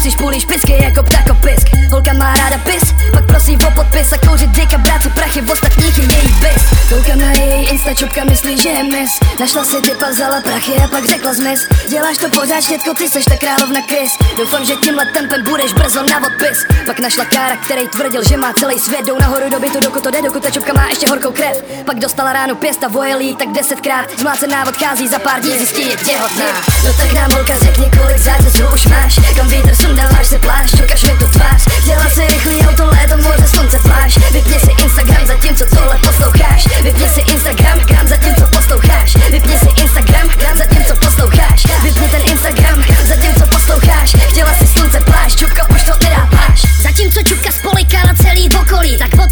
si špůlí špičky jako ptakopisk. Holka má ráda pis, pak prosí o podpis A kouřit dick a brát si prachy v ostatních je její bis Koukám na insta, čupka myslí, že je mis Našla si typa, vzala prachy a pak řekla zmiz. Děláš to pořád štětko, ty seš ta královna Chris. Doufám, že tímhle tempem budeš brzo na odpis. Pak našla kára, který tvrdil, že má celý svět. Jdou nahoru do bytu, dokud to jde, dokud ta čupka má ještě horkou krev. Pak dostala ránu pěsta, vojelí tak desetkrát. Zmlácená odchází za pár dní, zjistí je těhotná. No tak nám holka řekni, kolik zářezů už máš. Kam vítr sundáváš se plášť, ukaž mi tu tvář. Chtěla si rychlý auto, léto,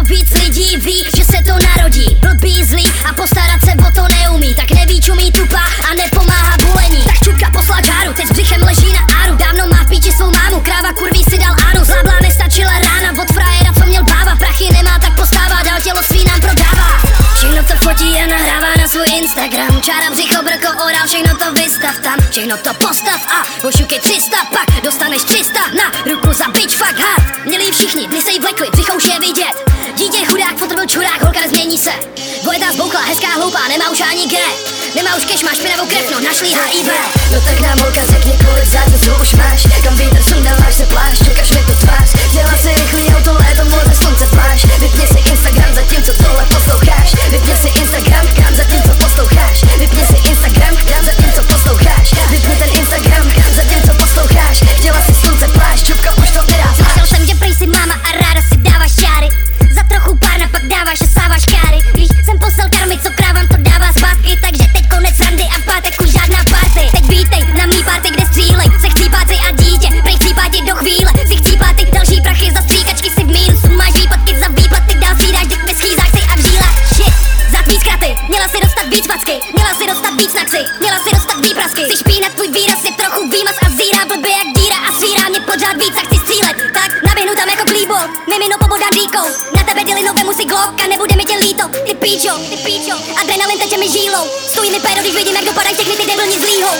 to víc lidí ví, že se to narodí. Blbý, zlý a postarat se o to neumí. Tak neví, čumí tupá a nepomáhá bulení. Tak čupka poslala čáru, teď s břichem leží na áru. Dávno má píči svou mámu, kráva kurví si dal ánu Zlábla nestačila rána od frajera, co měl báva Prachy nemá, tak postává, dál tělo svý nám prodává. Všechno to fotí a nahrává na svůj Instagram. Čára, břicho, brko, orál, všechno to vystav tam. Všechno to postav a ošuky 300 Pak dostaneš 300 na ruku za bitch, fuck hard. Měli všichni, dny se jí vlekli, břicho už je vidět čurák, holka nezmění se. Vojetá zboukla, hezká, hloupá, nemá už ani G. Nemá už cash, má špinavou krev, no našli HIV No tak nám holka řekni, kolik zářezů už máš. Kam vítr sundáváš se plášť, ukaž mi na ksy, měla si dostat výprasky. Chci špínat tvůj výraz, je trochu výmaz a zírá blbě jak díra A svírá mě pořád víc a chci střílet. Tak naběhnu tam jako klíbol, mimino pobodá dýkou Na tebe děli nové musí glock a nebude mi tě líto. Ty píčo, ty píčo, adrenalin teče mi žílou. Stojí mi péro, když vidím jak dopadají všechny ty debilní zlýhou